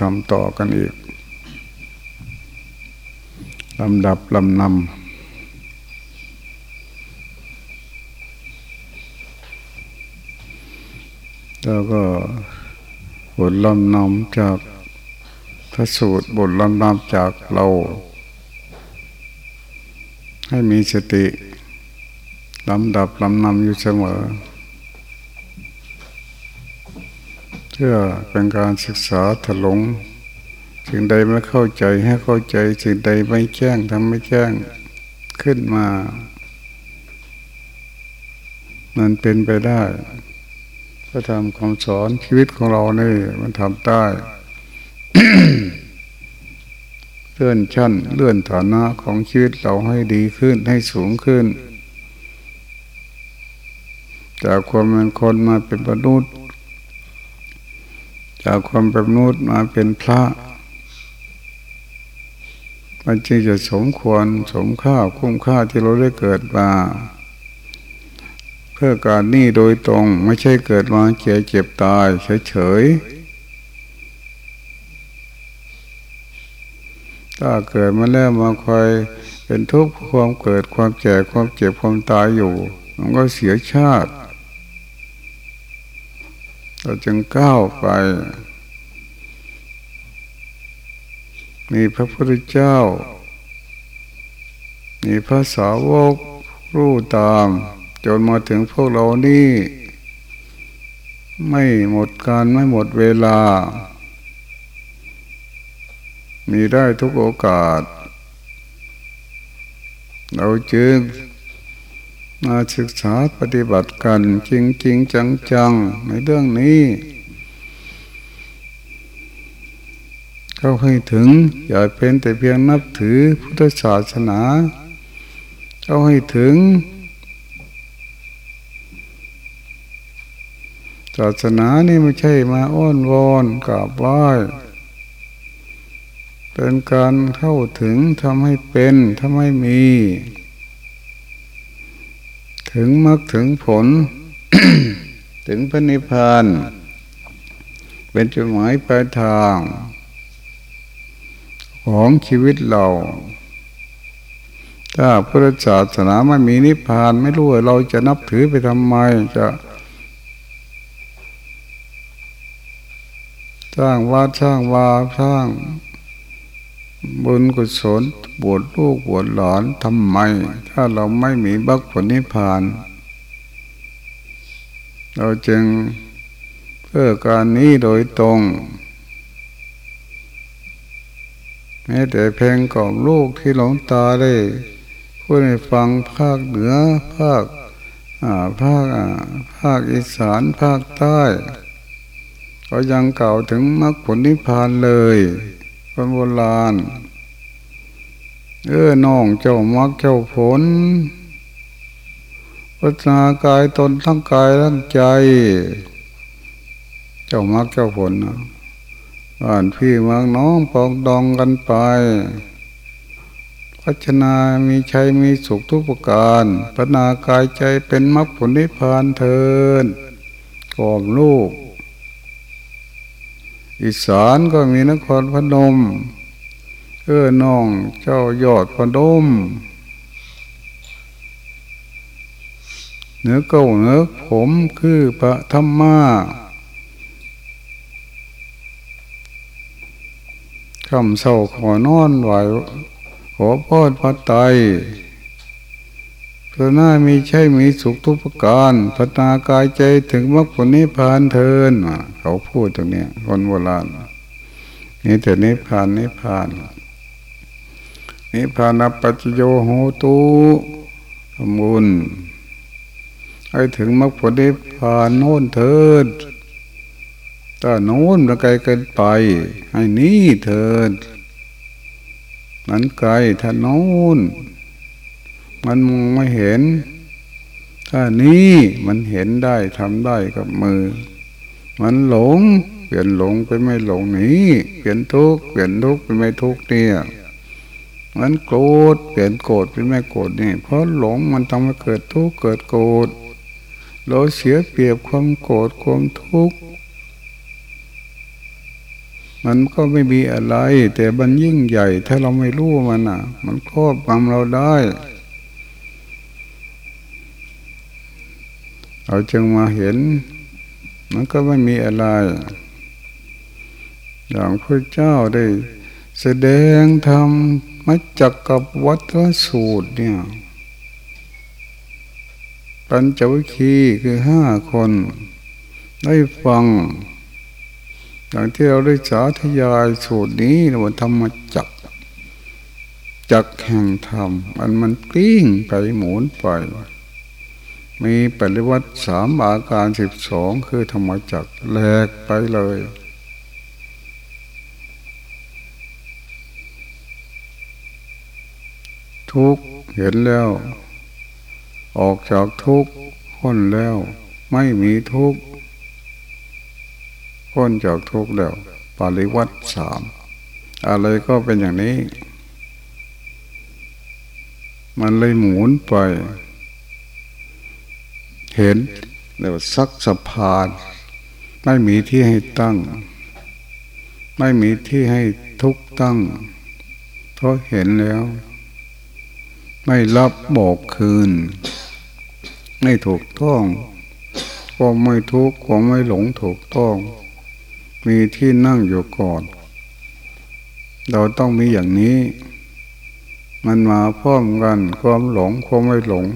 ทำต่อกันอีกลำดับลำนำแล้วก็บทลำนำจากพระสูตรบทลำนำจากเรา ให้มีสติลำดับลำนำอยู่เสมอ เพื่อเป็นการศึกษาถลงสิ่งใดไม่เข้าใจให้เข้าใจ สิ่งใดไม่แจ้งทำไม่แจ้งขึ้นมา มันเป็นไปได้ก็ทำคำสอนชีวิตของเราเนี่ยมันทำได้เลื่อนชั้นเลื่อนฐานะของชีวิตเราให้ดีขึ้นให้สูงขึ้น จากความเป็นคนมาเป็นมนุษย์ จากความเป็นมนุษย์มาเป็นพระมันจึงจะสมควรสมค่าคุ้มค่าที่เราได้เกิดมาเพื่อการนี่โดยตรงไม่ใช่เกิดมาเจ็บเจ็บตายเฉยๆถ้าเกิดมาแล้วมาคอยเป็นทุกข์ความเกิดความแก่ความเจ็บความตายอยู่ มันก็เสียชาติ เราจึงก้าวไป มีพระพุทธเจ้า มีพระสาวกรู้ตาม จนมาถึงพวกเรานี่ ไม่หมดการไม่หมดเวลา มีได้ทุกโอกาส เราจึง มาศึกษาปฏิบัติกันจริงจริงจังจังในเรื่องนี้ เข้าให้ถึงอย่าเป็นแต่เพียงนับถือพุทธศาสนา เข้าให้ถึง ศาสนานี่ไม่ใช่มาอ้อนวอนกราบไหว้เป็นการเข้าถึงทำให้เป็นทำให้มี ถึงมรรคถึงผล ถึงพระนิพพานเป็นจุดหมายปลายทาง ของชีวิตเรา ถ้าพุทธศาสนาไม่มีนิพพานไม่รู้ว่าเราจะนับถือไปทำไมจะสร้างวาสร้างวาสร้าง บุญกุศลบวชลูกบวชหลานทำไม ถ้าเราไม่มีบัคผลนิพพาน เราจึงเพื่อการนี้โดยตรงแม้แต่เพลงกล่อมลูกที่หลงตาได้พูดให้ฟังภาคเหนือภาคภาคภาคอีสานภาคใต้ ก็ยังกล่าวถึงมรรคผลนิพพานเลย คนโบราณ เออน้องเจ้ามักเจ้าผลพัฒนากายตนทั้งกายทั้งใจ เจ้ามักเจ้าผลนะอ่านพี่มักน้องปองดองกันไป พัฒนามีชัยมีสุขทุกประการ พัฒนากายใจเป็นมรรคผลนิพพานเทินกอมลูก อีสานก็มีนครพนมเออน้องเจ้ายอดพนมเนื้อเก้าเนื้อผมคือพระธรรมาคำเศร้าขอนอนไหวขอพอดพระไตพ ระหน้ามีใช่มีสุขทุกประการพัฒนากายใจถึงมรรคผลนิพพานเทินเขาพูดตรงนี้คนโบราณนี่แต่นิพพานนิพพานนิพพานปัจโยโหตุสมุนให้ถึงมรรคผลนิพพานโน่นเถิดถ้าโน้นมันไกลเกินไป ให้นี่เถิดนั้นไกลถ้าโน้น มันมองไม่เห็น ถ้านี้มันเห็นได้ทำได้กับมือ มันหลง เปลี่ยนหลงไปไม่หลงนี้เปลี่ยนทุกข์เปลี่ยนทุกข์เป็นไม่ทุกข์เนี่ยมันโกรธเปลี่ยนโกรธเป็นไม่โกรธนี่ เพราะหลงมันทำให้เกิดทุกข์เกิดโกรธเราเสียเปรียบความโกรธความทุกข์มันก็ไม่มีอะไร แต่มันยิ่งใหญ่ ถ้าเราไม่รู้มันอะ มันครอบงำเราได้ เราจึงมาเห็น มันก็ไม่มีอะไร อย่างพระเจ้าได้ แสดงธรรมมาจากกับวัฏสูตรเนี่ย ปัญจวิคีคือห้าคน ได้ฟัง อย่างที่เราได้สาธยายสูตรนี้ว่าธรรมจักจักแห่งธรรม มันมันกลิ้งไปหมุนไป มีปริวัติสามอาการสิบสองคือธรรมจักแหลกไปเลย ทุกเห็นแล้ว ออกจากทุกพ้นแล้ว ไม่มีทุกพ้นจากทุกแล้ว ปริวัติสามอะไรก็เป็นอย่างนี้ มันเลยหมุนไป เห็นเดี๋ยวซักสะพาน ไม่มีที่ให้ตั้ง ไม่มีที่ให้ทุกตั้ง เพราะเห็นแล้ว ไม่รับบอกคืน ไม่ถูกต้องก็ไม่ทุกข์ก็ไม่หลงถูกต้อง มีที่นั่งอยู่ก่อน เราต้องมีอย่างนี้ มันมาพร้อมกันความหลงความไม่หลง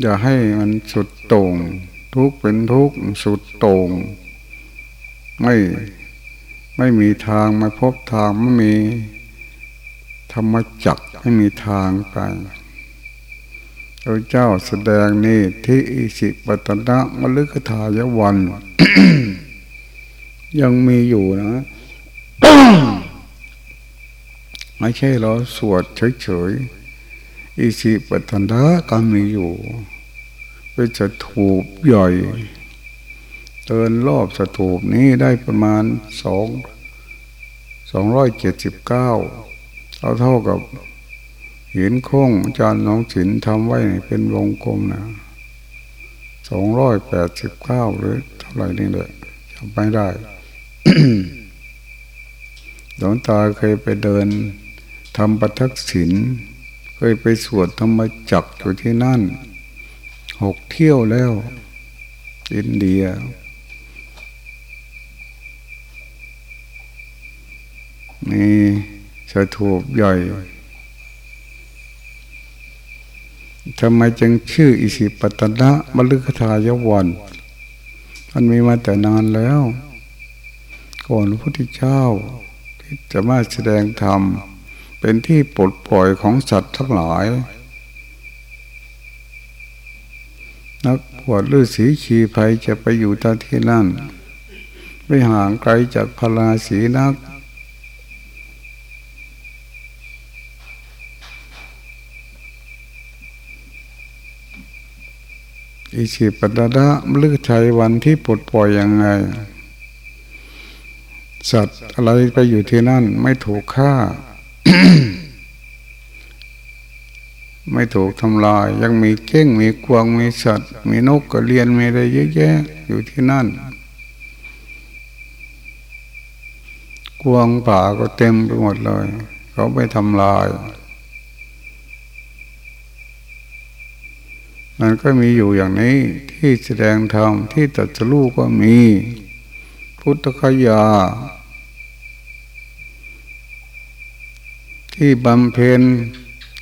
อย่าให้มันสุดโต่งทุกเป็นทุกสุดโต่งไม่ไม่มีทางไม่พบทางไม่มีธรรมจักไม่มีทางไปพระเจ้าแสดงนี่ที่อิสิปตนะมฤคทายวัน ยังมีอยู่นะ ไม่ใช่เราสวดเฉยๆ อิสิปตันดาก็มีอยู่เป็นสถูปใหญ่เดินรอบสถูปนี้ได้ประมาณสองสองร้อยเจ็ดสิบเก้าเอาเท่ากับหินโค้งจานน้องศิลทำไว้เป็นวงกลมนะสองร้อยแปดสิบเก้าหรือเท่าไหร่นี่แหละจำไม่ได้หลวงตาเคยไปเดินทำประทักษิณ ยไปสวดธรรมจักอยู่ที่นั่นหกเที่ยวแล้ว อินเดีย มีสถูปใหญ่ทำไมจึงชื่ออิสิปตนะมฤคทายวันมันมีมาแต่นานแล้ว ก่อนพระพุทธเจ้าที่จะมาแสดงธรรม เป็นที่ปลดปล่อยของสัตว์ทั้งหลาย นักบวชฤาษีชีภัยจะไปอยู่ที่ที่นั่น ไม่ห่างไกลจากพราศีนัก อิชิปดาดะมลึกชัยวันที่ปลดปล่อยยังไง สัตว์อะไรไปอยู่ที่นั่นไม่ถูกฆ่า ไม่ถูกทำลาย ยังมีเก้งมีกวางมีสัตว์ มีนกกระเรียนมีอะไรเยอะแยะอยู่ที่นั่น กวางป่าก็เต็มไปหมดเลย เขาไม่ทำลาย มันก็มีอยู่อย่างนี้ที่แสดงธรรมที่ตัดสู้ก็มี พุทธคยา ที่บำเพ็ญ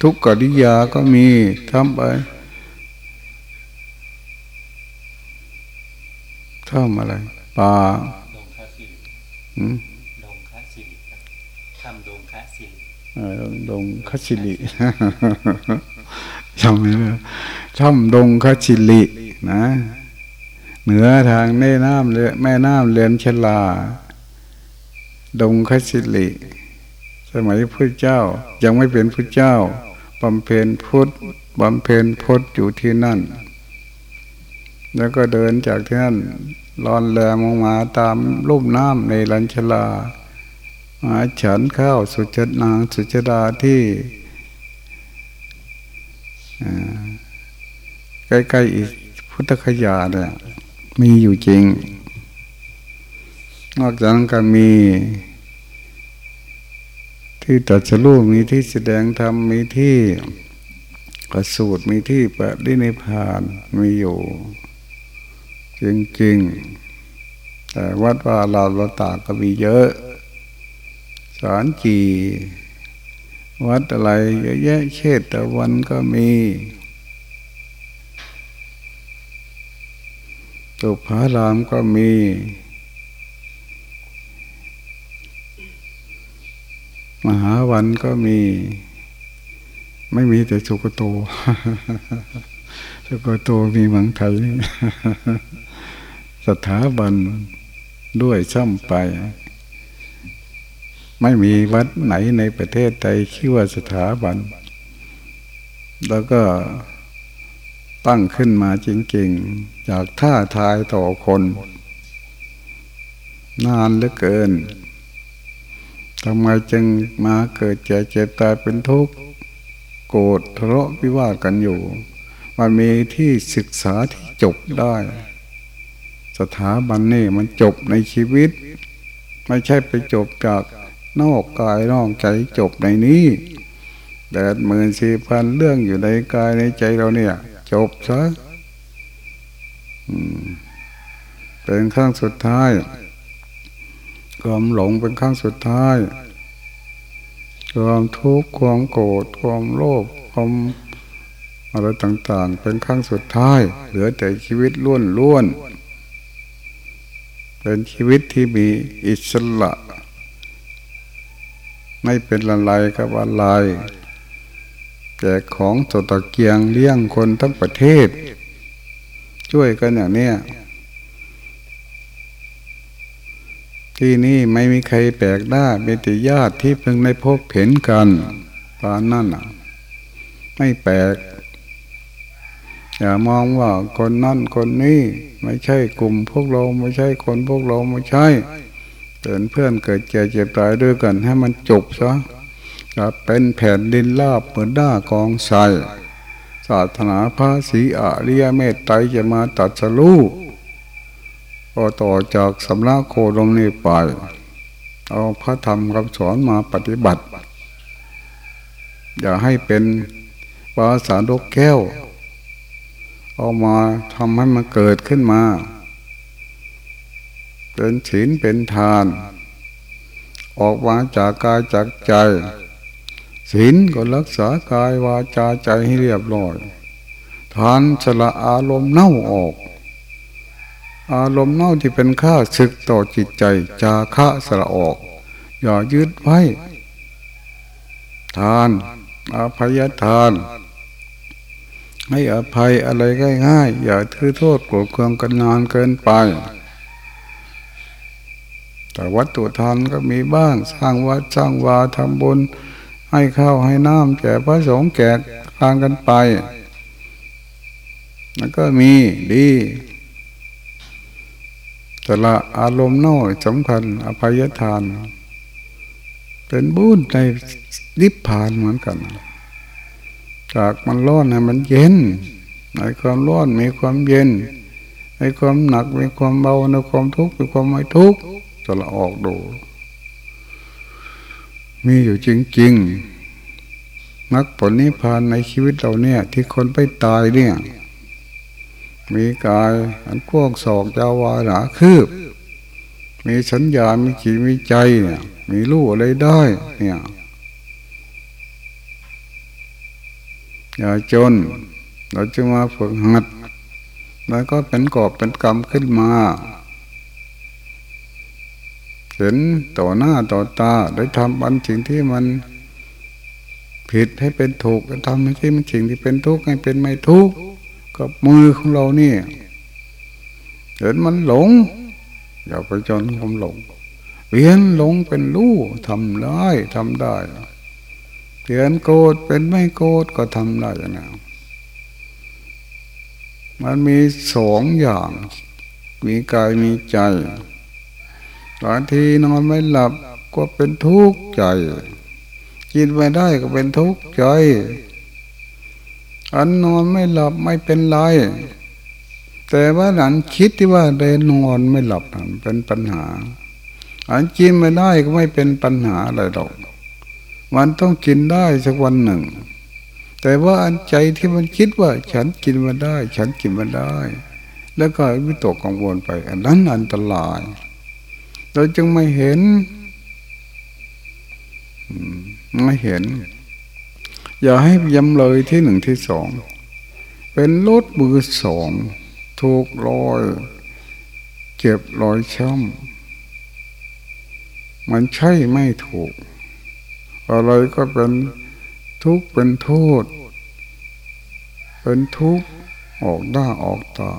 ทุกกิริยาก็มีทำไปทำอะไรป่าดงคาสิริดงคาสิริทำดงคาสิริดงคาสิริจำไม่ได้ทำดงคาสิรินะ เหนือทางแม่น้ำเลยแม่น้ำเลียนชลา ดงคสิลิ สมัยพระเจ้ายังไม่เป็นพระเจ้าบำเพ็ญพุทธบำเพ็ญพุทธอยู่ที่นั่น แล้วก็เดินจากที่นั่นลอนแรมงมาตามรูปน้ำในลันชลามาฉันข้าวสุจนางสุจดาที่ใกล้ๆอีกพุทธคยาเนี่ยมีอยู่จริง นอกจากนั้นก็มี ที่ตัดสู้มีที่แสดงธรรมมีที่ประสูตรมีที่ปฏินิพานมีอยู่ จริงๆ แต่วัดว่าเราเราตาก็มีเยอะ สารจีวัดอะไรเยอะแยะเชตตะวันก็มีตุภารามก็มี มหาวันก็มี ไม่มีแต่สุกโตสุกโตมีเมืองไทยสถาบันด้วยช่ำไป ไม่มีวัดไหนในประเทศไทยชื่อว่าสถาบัน แล้วก็ตั้งขึ้นมาจริงๆ จากท่าทายต่อคน นานเหลือเกิน ทำไมจึงมาเกิดเจ็บเจ็บตายเป็นทุกข์โกรธทะเลาะวิวาทกันอยู่ มันมีที่ศึกษาที่จบได้ สถาบันนี่มันจบในชีวิต ไม่ใช่ไปจบจากนอกกายนอกใจจบในนี้แปดหมื่นสี่พันเรื่องอยู่ในกายในใจเราเนี่ย จบซะเป็นครั้งสุดท้าย ความหลงเป็นครั้งสุดท้าย ความทุกข์ความโกรธความโลภความอะไรต่างๆ เป็นครั้งสุดท้าย เหลือแต่ชีวิตล้วนล้วนเป็นชีวิตที่มีอิสระ ไม่เป็นอะไรกับอะไรแจกของสตะเกียงเลี้ยงคนทั้งประเทศ ช่วยกันอย่างนี้ ที่นี่ไม่มีใครแปลกหน้าเป็นติญาติที่เพิ่งได้พบเห็นกันตอนนั้นไม่แปลก อย่ามองว่าคนนั่นคนนี้ไม่ใช่กลุ่มพวกเราไม่ใช่คนพวกเราไม่ใช่เป็นเพื่อนเกิดเจ็บเจ็บตายด้วยกันให้มันจบซะจะเป็นแผ่นดินลาบเหมือนด้ากองทรายศาสนาพระศรีอริยเมตไตรจะมาตัดสลู ก็ต่อจากสำนักโคดมนี้ไป เอาพระธรรมคำสอนมาปฏิบัติ อย่าให้เป็นภาษาดกแก้ว เอามาทำให้มันเกิดขึ้นมาเป็นศีลเป็นทาน ออกมาจากกายจากใจศีลก็รักษากายวาจาใจให้เรียบร้อย ทานสละอารมณ์เน่าออก อารมณ์เน่าที่เป็นข้าศึกต่อจิตใจจาคะสละออก อย่ายึดไว้ ทานอภัยทาน ให้อภัยอะไรง่ายๆอย่าถือโทษโกรธเคืองกันนานเกินไป แต่วัตถุทานก็มีบ้างสร้างวัดสร้างวาทำบุญให้ข้าวให้น้ำแก่พระสงฆ์แก่ทางกันไป แล้วก็มีดี แต่ละอารมณ์น้อยสำคัญ อภัยทาน เป็นบุญในนิพพานเหมือนกัน จากมันร้อนให้มันเย็น ในความร้อนมีความเย็น ในความหนักมีความเบาในความทุกข์มีความไม่ทุกข์จะละออกดู มีอยู่จริงๆมักผลนิพพานในชีวิตเราเนี่ย ที่คนไปตายเนี่ย มีกายอันกว้างศอกยาววาหนาคืบ มีสัญญา มีจิตมีใจเนี่ยมีรู้อะไรได้เนี่ยอย่าจน เราจะมาฝึกหัด แล้วก็เป็นกอบเป็นกรรมขึ้นมาเห็นต่อหน้าต่อตาได้ทำอันสิ่งที่มันผิดให้เป็นถูกทำให้ที่มันสิ่งที่เป็นทุกข์ให้เป็นไม่ทุกข์ กับมือของเรานี่เห็นมันหลง อย่าไปจนความหลงเปลี่ยนหลงเป็นรู้ทำได้ทำได้เปลี่ยนโกรธเป็นไม่โกรธก็ทำได้อย่างนั้นมันมีสองอย่าง มีกายมีใจบางทีนอนไม่หลับก็เป็นทุกข์ใจ กินไม่ได้ก็เป็นทุกข์ใจ อันนอนไม่หลับไม่เป็นไร แต่ว่าหลังคิดที่ว่าได้นอนไม่หลับนั่นเป็นปัญหา อันกินไม่ได้ก็ไม่เป็นปัญหาอะไรหรอกมันต้องกินได้สักวันหนึ่ง แต่ว่าอันใจที่มันคิดว่า ฉันกินมาได้ ฉันกินมาได้ แล้วก็วิตกกังวลไป อันนั้นอันตราย เราจึงไม่เห็นไม่เห็น อย่าให้ยำเลยที่หนึ่งที่สอง เป็นรถมือสองถูกรอย เจ็บรอยช้ำมันใช่ไม่ถูก อะไรก็เป็นทุกข์เป็นโทษ เป็นทุกข์ออกหน้าออกตา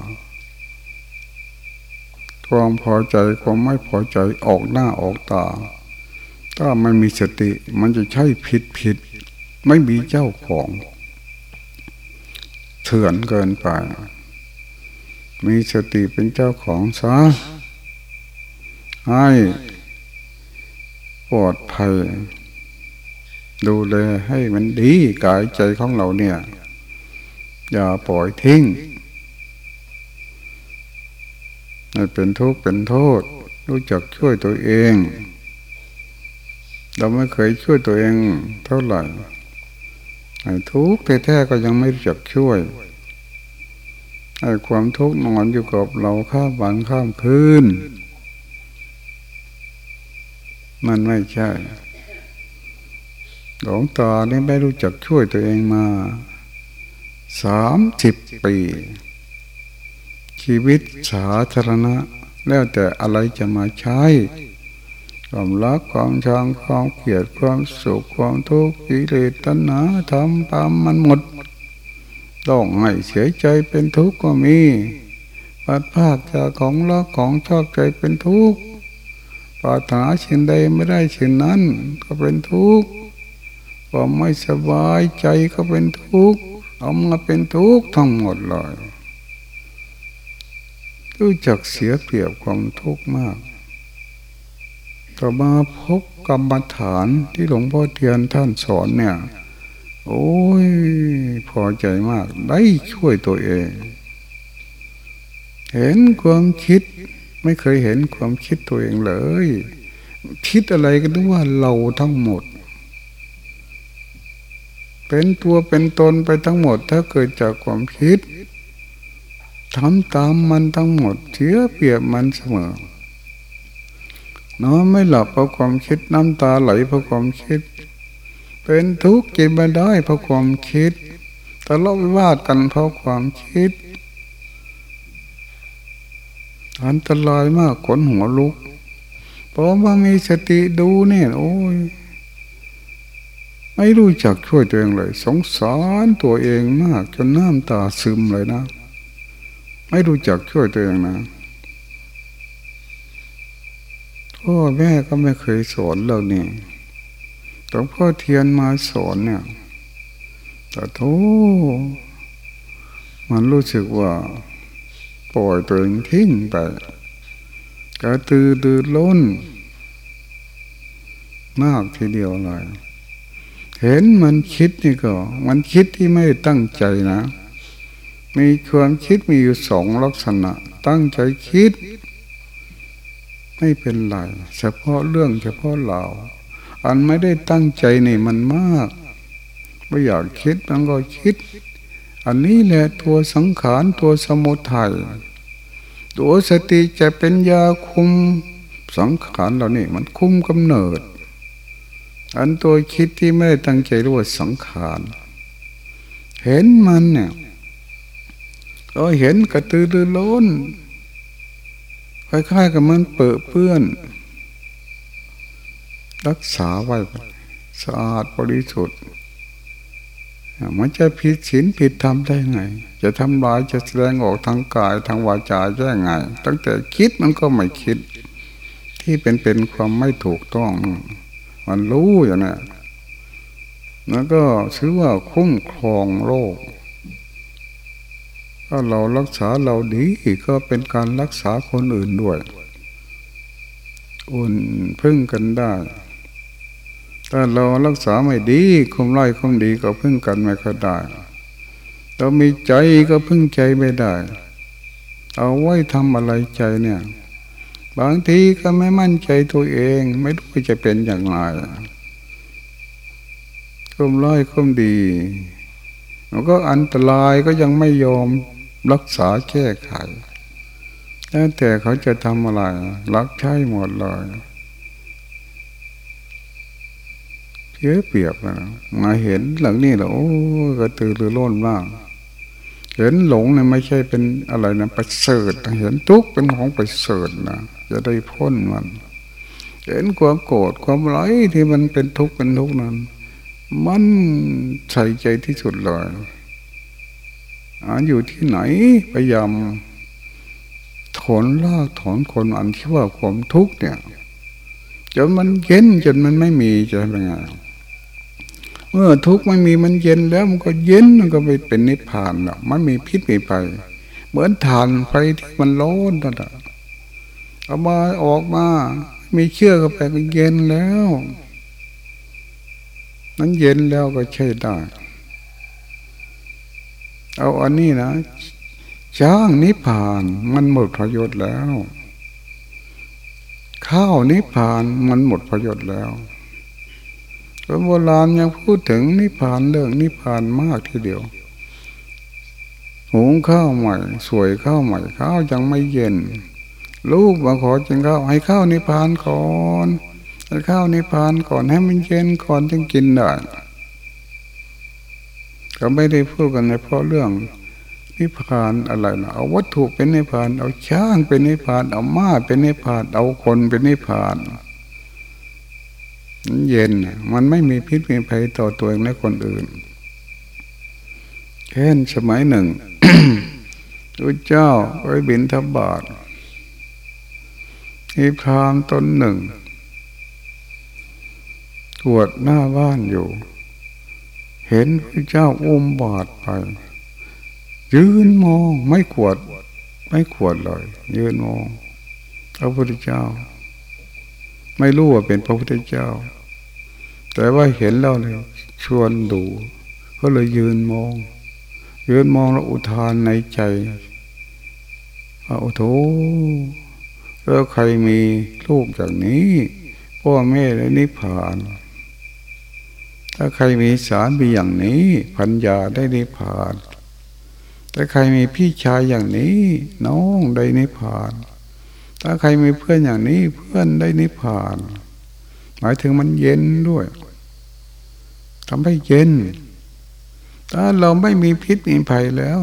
ความพอใจความไม่พอใจออกหน้าออกตา ถ้าไม่มีสติมันจะใช่ผิดผิด ไม่มีเจ้าของเถื่อนเกินไป มีสติเป็นเจ้าของซะให้ปลอดภัย ดูแลให้มันดีกายใจของเราเนี่ย อย่าปล่อยทิ้งให้เป็นทุกข์เป็นโทษ รู้จักช่วยตัวเอง เราไม่เคยช่วยตัวเองเท่าไหร่ ทุกข์แท้ๆก็ยังไม่รู้จักช่วยให้ความทุกข์นอนอยู่กับเราข้ามวันข้ามคืน มันไม่ใช่หลวงตานี่ไม่รู้จักช่วยตัวเองมาสามสิบปี ชีวิตสาธารณะ แล้วแต่อะไรจะมาใช้ ความรักความชังความเกลียดความสุขความทุกข์กิเลสตัณหาทำตามมันหมดต้องให้เสียใจเป็นทุกข์ก็มีปัดภาคจากของรักของชอบใจเป็นทุกข์ปรารถนาชินใดไม่ได้เชินนั้น ก็เป็นทุกข์ความไม่สบายใจก็เป็นทุกข์เอามาเป็นทุกข์ทั้งหมดเลยรู้จักเสียเปรียบความทุกข์มาก ต่อมาพบกรรมฐานที่หลวงพ่อเทียนท่านสอนเนี่ย โอ้ย พอใจมาก ได้ช่วยตัวเอง เห็นความคิด ไม่เคยเห็นความคิดตัวเองเลย คิดอะไรก็นึกว่าเราทั้งหมด เป็นตัวเป็นตนไปทั้งหมด ถ้าเกิดจากความคิดทำตามมันทั้งหมดเสียเปรียบมันเสมอ นอนไม่หลับเพราะความคิดน้ำตาไหลเพราะความคิด เป็นทุกข์กินไม่ได้เพราะความคิดทะเลาะวิวาทกันเพราะความคิด อันตรายมากขนหัวลุกเพราะว่ามีสติดูเนี่ยโอ้ยไม่รู้จักช่วยตัวเองเลย สงสารตัวเองมากจนน้ำตาซึมเลยนะ ไม่รู้จักช่วยตัวเองนะ พ่อแม่ก็ไม่เคยสอนเราเนี่ยแต่พ่อเทียนมาสอนเนี่ยแต่โทมันรู้สึกว่าปล่อยตัวเองทิ้งไปกระตือรือร้นมากทีเดียวเลยเห็นมันคิดนี่ก็ มันคิดที่ไม่ตั้งใจนะ มีความคิดมีอยู่สองลักษณะ ตั้งใจคิด ไม่เป็นไรเฉพาะเรื่องเฉพาะเราอันไม่ได้ตั้งใจนี่มันมากไม่อยากคิดมันก็คิด อันนี้แหละตัวสังขารตัวสมุทัยตัวสติจะเป็นยาคุมสังขารเรานี่มันคุมกำเนิด อันตัวคิดที่ไม่ได้ตั้งใจรู้ว่าสังขาร เห็นมันเนี่ยเราเห็นกระตือรือร้น คล้ายๆกับมันเปื้อเปื้อน รักษาไว้สะอาดบริสุทธิ์มันจะผิดศีลผิดธรรมได้ไง จะทำลายจะแสดงออกทางกายทางวาจาได้ไง ตั้งแต่คิดมันก็ไม่คิด ที่เป็นเป็นความไม่ถูกต้อง มันรู้อย่างนี้แล้วก็ชื่อว่าคุ้มครองโลก ถ้าเรารักษาเราดีก็เป็นการรักษาคนอื่นด้วย อุ่นพึ่งกันได้ถ้าเรารักษาไม่ดีคุมไล่คุมดีก็พึ่งกันไม่ค่อยได้เรามีใจก็พึ่งใจไม่ได้ เอาไว้ทำอะไรใจเนี่ย บางทีก็ไม่มั่นใจตัวเอง ไม่รู้จะเป็นอย่างไรคุมร้อยคุมดี มันก็อันตรายก็ยังไม่ยอม รักษาแก้ไขแล้วแต่เขาจะทำอะไรรักใช้หมดเลยเพียเปียบนะมาเห็นหลังนี้แล้วโอ้กระตือรือร้นมาก เห็นหลงเนี่ยไม่ใช่เป็นอะไรนะประเสริฐเห็นทุกข์เป็นของประเสริฐนะจะได้พ้นมัน เห็นความโกรธความไรที่มันเป็นทุกข์เป็นทุกข์นั้น มันใส่ใจที่สุดเลย อาอยู่ที่ไหนพยายามถอนลากถอนคนอันที่ว่าความทุกข์เนี่ยจนมันเย็นจนมันไม่มีจะเป็นไงเมื่อทุกข์ไม่มีมันเย็นแล้วมันก็เย็นมันก็ไปเป็นนิพพานแล้วมันมีพิษมีไปเหมือนฐานไฟที่มันร้อนนั่นแหละเอามาออกมา มีเชื่อก็ไปก็เย็นแล้วนั้นเย็นแล้วก็ใช้ได้ เอาอันนี้นะจ้างนิพพานมันหมดประโยชน์แล้ว ข้าวนิพพานมันหมดประโยชน์แล้วคนโบราณยังพูดถึงนิพพานเรื่องนิพพานมากทีเดียวหุงข้าวใหม่ สวยข้าวใหม่ข้าวยังไม่เย็น ลูกมาขอจึงข้าวให้ข้าวนิพพานก่อนให้ข้าวนิพพานก่อนให้มันเย็นก่อนจึงกินได้ ก็ไม่ได้พูดกันในเพราะเรื่องนิพพานอะไรนะเอาวัตถุเป็นนิพพาน เอาช้างเป็นนิพพาน เอาม้าเป็นนิพพาน เอาคนเป็นนิพพานมันเย็นมันไม่มีพิษมีภัยต่อตัวเองและคนอื่นเช่นสมัยหนึ่งพระเจ้าไปบินทบาทมีพรามตนหนึ่งตรวจหน้าบ้านอยู่ เห็นพระเจ้าอุ้มบาทไป ยืนมองไม่ขวด ไม่ขวดเลย ยืนมองพระพุทธเจ้า ไม่รู้ว่าเป็นพระพุทธเจ้า แต่ว่าเห็นแล้วเลยชวนดูก็เลยยืนมอง ยืนมองแล้วอุทานในใจว่าโอ้โถแล้วใครมีลูกอย่างนี้พ่อแม่ได้นิพพาน ถ้าใครมีสารมีอย่างนี้พัญญาได้นิพพาน ถ้าใครมีพี่ชายอย่างนี้น้องได้นิพพาน ถ้าใครมีเพื่อนอย่างนี้เพื่อนได้นิพพาน หมายถึงมันเย็นด้วยทำให้เย็น ถ้าเราไม่มีพิษมีภัยแล้ว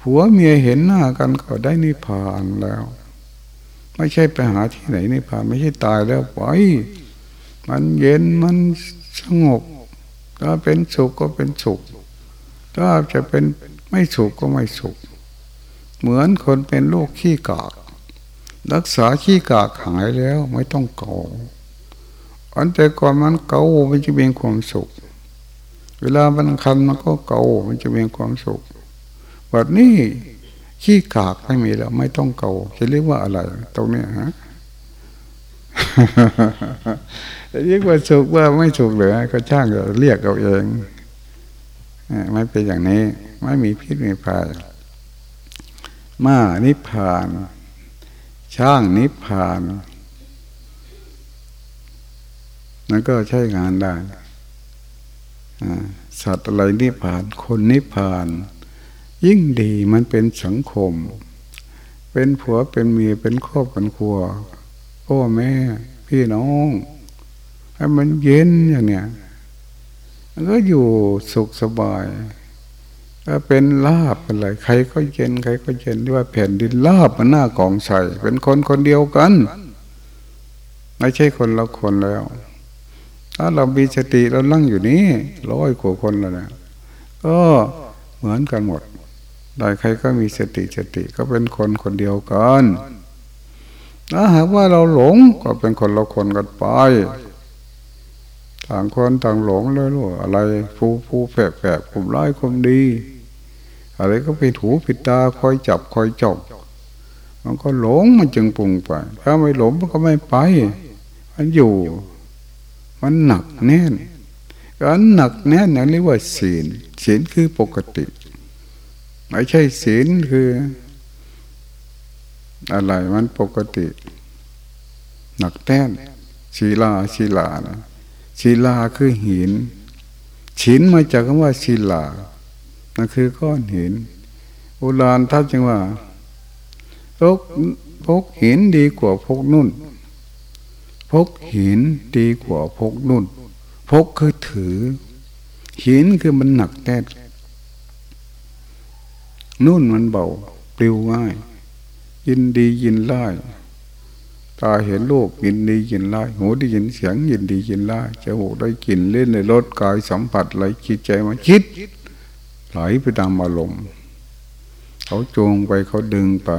ผัวเมียเห็นหน้ากันก็ได้นิพพานแล้ว ไม่ใช่ไปหาที่ไหนนิพพาน ไม่ใช่ตายแล้วไปมันเย็นมัน สงบ ถ้าเป็นสุขก็เป็นสุข ถ้าจะเป็นไม่สุขก็ไม่สุข เหมือนคนเป็นโรคขี้กาก รักษาขี้กากหายแล้วไม่ต้องเกาอันแต่ก่อนมันเกามันจะเป็นความสุข เวลามันคันมันก็เกามันจะมีความสุขแบบนี้ขี้กากไม่มีแล้วไม่ต้องเกาจะเรียกว่าอะไร ตรงนี้ฮะ ยกว่าสุขว่าไม่สุขเลยก็ช่างเรียกเอาเองไม่เป็นอย่างนี้ ไม่มีพิษมีภัยมานิพพาน ช่างนิพพานนั่นก็ใช้งานได้สัตว์อะไรนิพพาน คนนิพพาน ยิ่งดีมันเป็นสังคม เป็นผัวเป็นเมียเป็นครอบเป็นครัวพ่อแม่พี่น้อง ให้มันเย็นอย่างเนี้ยมันก็อยู่สุขสบายถ้าเป็นลาบอะไรใครก็เย็นใครก็เย็นที่ว่าแผ่นดินลาบมันหน้ากองใส่เป็นคนคนเดียวกัน ไม่ใช่คนละคนแล้ว ถ้าเรามีสติเราลั่งอยู่นี้ร้อยกว่าคนแล้วนะก็เหมือนกันหมดได้ใครก็มีสติสติก็เป็นคนคนเดียวกันถ้าหากว่าเราหลงก็เป็นคนเราคนกันไป ต่างคนต่างหลงเลยรู้อะไรฟูฟูแฝบแฝบคุมร้ายคุมดี อะไรก็ไปถูผิดตาคอยจับคอยจบมันก็หลงมันจึงปรุงไป ถ้าไม่หลงมันก็ไม่ไป มันอยู่ มันหนักแน่นการหนักแน่นนั่นเรียกว่าศีลศีลคือปกติ ไม่ใช่ศีลคือ อะไรมันปกติ หนักแน่นศิลาศิลานะ ศิลาคือหินฉินมาจากคำว่าศิลานั่นคือก้อนหินโบราณท่านจึงว่าพกพกหินดีกว่าพกนุ่น พกหินดีกว่าพกนุ่น พกคือถือ หินคือมันหนักแน่นนุ่นมันเบาปลิวง่าย ยินดียินไล่ ตาเห็นโลกยินดียินไล่หูได้ยินเสียงยินดียินไล่จมูกได้กลิ่นเล่นในรถกายสัมผัสไหลคิดใจมาคิดไหลไปตามอารมณ์เขาจูงไปเขาดึงไป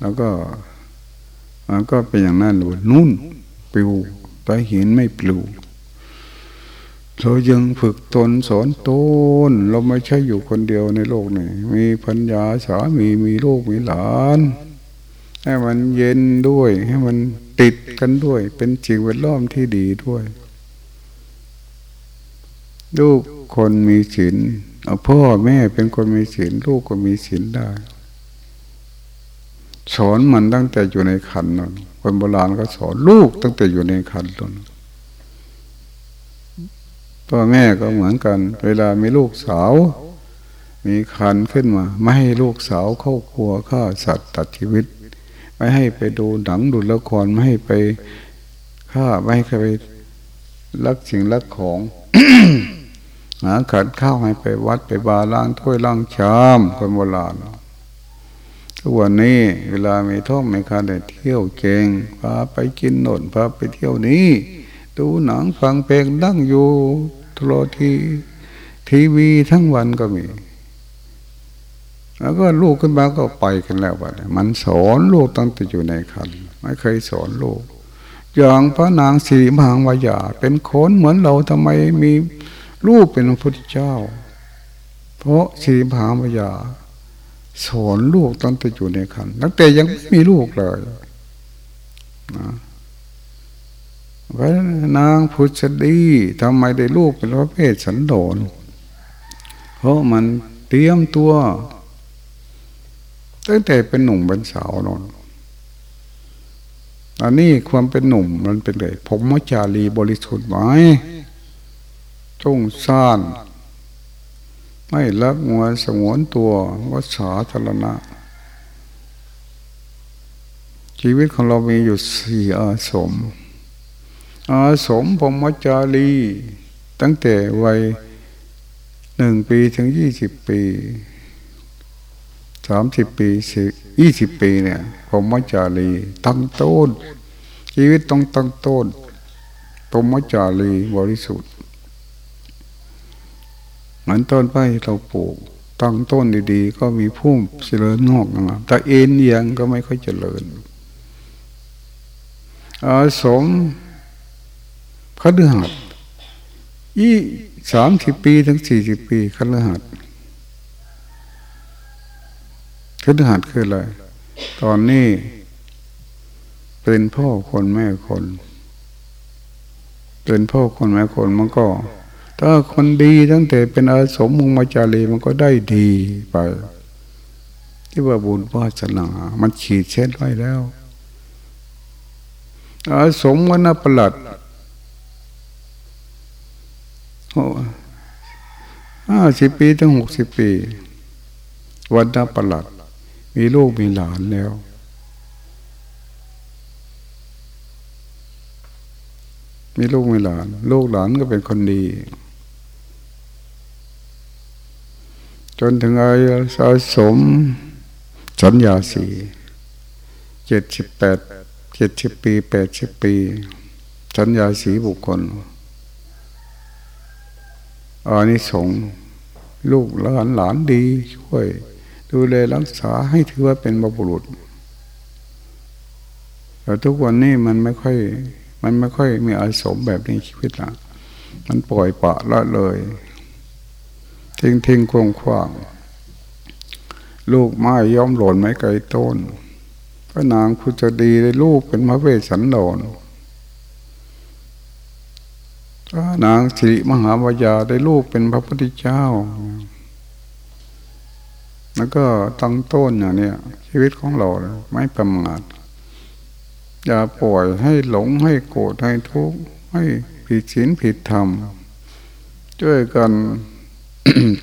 แล้วก็มันก็เป็นอย่างนั้นเลยนุ่นปลิวแต่หินไม่ปลิวเรายังฝึกตนสอนตนเราไม่ใช่อยู่คนเดียวในโลกนี้มีพัญญาสามีมีลูกมีหลาน ให้มันเย็นด้วย ให้มันติดกันด้วย เป็นจิตวิญล้อมที่ดีด้วยลูกคนมีศีลพ่อแม่เป็นคนมีศีลลูกก็มีศีลได้ สอนมันตั้งแต่อยู่ในคันนั่นคนโบราณก็สอนลูกตั้งแต่อยู่ในคันนั่นพ่อแม่ก็เหมือนกัน เวลามีลูกสาว มีคันขึ้นมา ไม่ให้ลูกสาวเข้าครัวฆ่าสัตว์ตัดชีวิต ไม่ให้ไปดูหนังดูละครไม่ให้ไปฆ่าไม่ให้ไปลักสิ่งลักของหาขันข้าวให้ไปวัดไปบาล้างถ้วยล้างชามคนโบราณทุกวันนี้เวลามีท่อมไม่คาได้เที่ยวเก่งพาไปกินโน่นพาไปเที่ยวนี้ ดูหนังฟังเพลงนั่งอยู่โทรทีทีวีทั้งวันก็มี แล้วก็ลูกขึ้นมาก็ไปกันแล้วบัดมันสอนลูกตั้งแต่อยู่ในคันไม่เคยสอนลูกอย่างพระนางสีมหางวายาเป็นคนเหมือนเราทำไมมีลูกเป็นพระพุทธเจ้า เพราะสีมหางวายาสอนลูกตั้งแต่อยู่ในคันตั้งแต่ยังไม่มีลูกเลยนะพระนางพุทธดีทำไมได้ลูกเป็นพระเพศสันโดษเพราะมันเตรียมตัว ตั้งแต่เป็นหนุ่มเป็นสาวนอนอันนี้ความเป็นหนุ่มมันเป็นเลยผมมจารีบริสุทธิ์ไหมจงซ่าน ไม่ลักงวนสงวนตัววัสาธารณะ ชีวิตของเรามีอยู่สี่อาสม อาสมพมจารี ตั้งแต่วัยหนึ่งปีถึงยี่สิบปี สามสิบปีสิยี่สิบปีเนี่ยพมมจารีตั้งต้น ชีวิตต้องตั้งต้นพมจารีบริสุทธิ์เหมือนต้นไม้เราปลูกตั้งต้นดีๆ ก็มีพุ่มเจริญงอกงามแต่เอ็นเอียงก็ไม่ค่อยเจริญอาสมคฤหัสยี่สามสิบปีถึงสี่สิบปีคฤหัส คฤหัสคืออะไร ตอนนี้เป็นพ่อคนแม่คน เป็นพ่อคนแม่คนมันก็ ถ้าคนดีตั้งแต่เป็นอาสมมุงมาจารีมันก็ได้ดีไป ที่ว่าบุญวาสนามันขีดเส้นไว้แล้ว อาสมวนประหลัดห้าสิบปีถึงหกสิบปีวันนัประหลัด มีลูกมีหลานแล้ว มีลูกมีหลาน ลูกหลานก็เป็นคนดี จนถึงอายุสมสัญญาสีเจ็ดสิบแปดเจ็ดสิบปีแปดสิบปี สัญญาสีบุคคลอานิสงส์ลูกหลานหลานดีช่วย ดูแลรักษาให้ถือว่าเป็นบุรุษแต่ทุกวันนี้มันไม่ค่อย มันไม่ค่อยมีอาสมแบบนี้ชีวิตละมันปล่อยปะละเลย ทิ้งทิ้งควงควางลูกไม้ย่อมหล่นไม่ไกลต้นพระนางพุทธดีได้ลูกเป็นพระเวสสันดรนางสิริมหาวายาได้ลูกเป็นพระพุทธเจ้า แล้วก็ตั้งต้นอย่างนี้ชีวิตของเราไม่ประมาทอย่าปล่อยให้หลงให้โกรธให้ทุกข์ให้ผิดศีลผิดธรรมช่วยกัน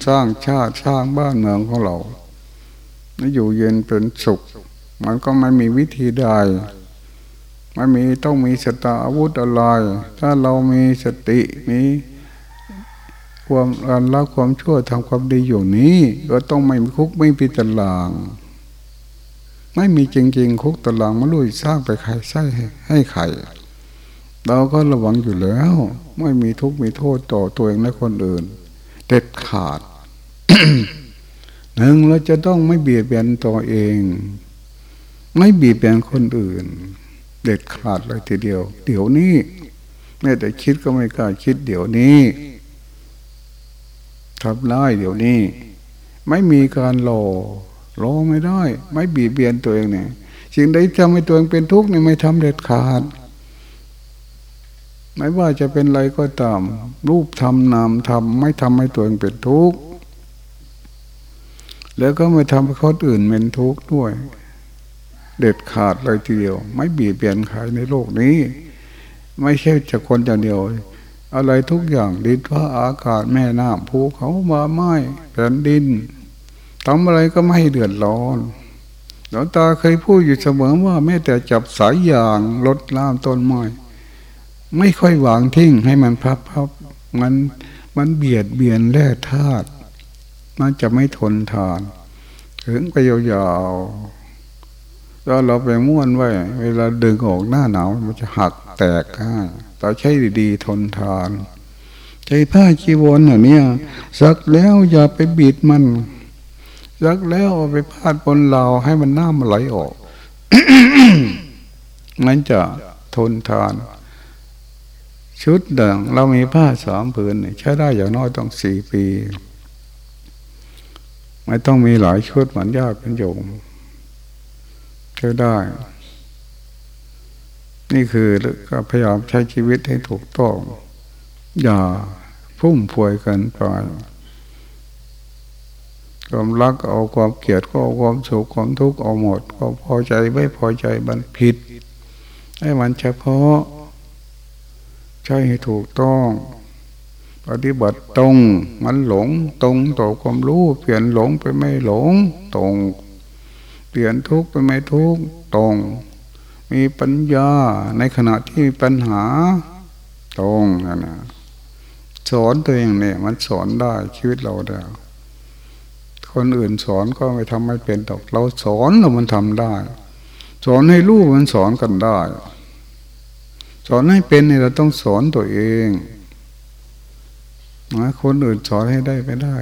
สร้างชาติสร้างบ้านเมืองของเราอยู่เย็นเป็นสุข มันก็ไม่มีวิธีใดไม่มีต้องมีสตาอาวุธอะไร ถ้าเรามีสติมี ความการละความชั่วทำความดีอยู่นี้ ก็ต้องไม่มีคุกไม่มีตาราง ไม่มีจริงๆ คุกตารางมาลุยสร้างไปใครใช้ให้ใครเราก็ระวังอยู่แล้ว ไม่มีทุกข์มีโทษต่อตัวเองและคนอื่น เด็ดขาดหนึ่งเราจะต้องไม่เบียดเบียนตัวเอง ไม่เบียดเบียนคนอื่น เด็ดขาดเลยทีเดียว เดี๋ยวนี้แม้แต่คิดก็ไม่กล้าคิดเดี๋ยวนี้ ทำได้เดี๋ยวนี้ ไม่มีการรอรอไม่ได้ ไม่บีบเบียนตัวเองเนี่ยสิ่งใดทำให้ตัวเองเป็นทุกข์เนี่ยไม่ทำเด็ดขาดไม่ว่าจะเป็นอะไรก็ตาม รูปทำนามทำไม่ทำให้ตัวเองเป็นทุกข์แล้วก็ไม่ทำให้คนอื่นเป็นทุกข์ด้วย เด็ดขาดเลยทีเดียว ไม่บีบเบียนใครในโลกนี้ ไม่ใช่จะคนอย่างเดียว อะไรทุกอย่างดินฟ้าอากาศแม่น้ำภูเขามาไม้แผ่นดินทำอะไรก็ไม่เดือดร้อนหลวงตาเคยพูดอยู่เสมอว่าแม้แต่จับสายยางลดน้ำต้นไม้ไม่ค่อยวางทิ้งให้มันพับพับมันมันเบียดเบียนแร่ธาตุมันจะไม่ทนทาน ถึงไปยาวๆแล้วเราไปม้วนไว้ เวลาดึงออกหน้าหนาวมันจะหักแตกง่าย เราใช้ดีๆ ทนทาน ใช้ผ้าจีวรเนี่ยซักแล้วอย่าไปบีดมันซักแล้วเอาไปพาดบนเราให้มันน้ำมันไหลออกมันจะทนทาน ชุดเดิงเรามีผ้าสามผืนใช้ได้อย่างน้อยต้องสี่ปี ไม่ต้องมีหลายชุดเหมือนญาติเป็นโยมใช้ได้ นี่คือก็พยายามใช้ชีวิตให้ถูกต้อง อย่าพุ่มพวยกันไปความรักเอาความเกลียดก็เอาความสุขความทุกข์เอาหมดก็พอใจไม่พอใจมันผิด ให้มันเฉพาะ ใช้ให้ถูกต้อง ปฏิบัติตรงมันหลงตรงต่อความรู้เปลี่ยนหลงไปไม่หลงตรง เปลี่ยนทุกข์ไปไม่ทุกข์ตรง มีปัญญาในขณะที่มีปัญหาตรงนะนะสอนตัวเองเนี่ย มันสอนได้ชีวิตเราได้คนอื่นสอนก็ไม่ทำไม่เป็นตกเราสอนเรามันทำได้ สอนให้ลูกมันสอนกันได้ สอนให้เป็นเนี่ยเราต้องสอนตัวเองนะคนอื่นสอนให้ได้ไม่ได้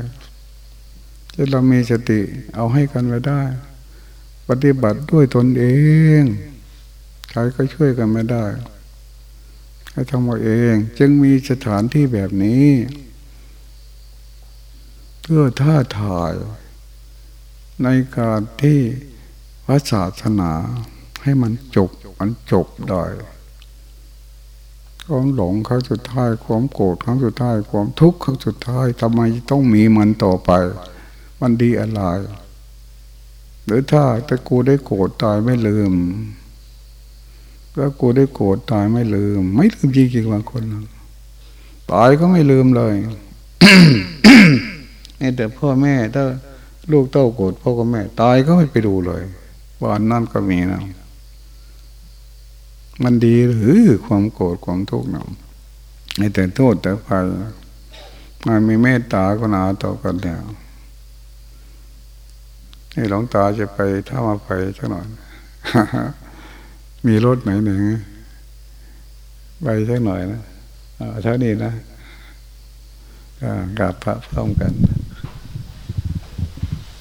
ถ้าเรามีสติเอาให้กันไปได้ ปฏิบัติด้วยตนเอง ใครก็ช่วยกันไม่ได้ให้ทำเอาเองจึงมีสถานที่แบบนี้ เพื่อท่าทายในการที่พระศาสนาให้มันจบมันจบได้ความหลงครั้งสุดท้ายความโกรธครั้งสุดท้ายความทุกข์ครั้งสุดท้ายทำไมต้องมีมันต่อไป มันดีอะไร หรือถ้าแต่กูได้โกรธตายไม่ลืม ก็กูได้โกรธตายไม่ลืม ไม่ลืมจริงๆบางคนตายก็ไม่ลืมเลยนี่แต่พ่อแม่ถ้าลูกเต้าโกรธพ่อกับแม่ ตายก็ไม่ไปดูเลยว่านนั้นก็มีนะมันดีหรือความโกรธความทุกข์นะในแต่โทษแต่ภัยมันมีเมตตาก็นาต่อกันแล้วให้หลวงตาจะไปถ้ามาไปสักหน่อย มีรถไหนหนึ่งไปสักหน่อยนะเท่านี้นะกราบพระพร้อมกัน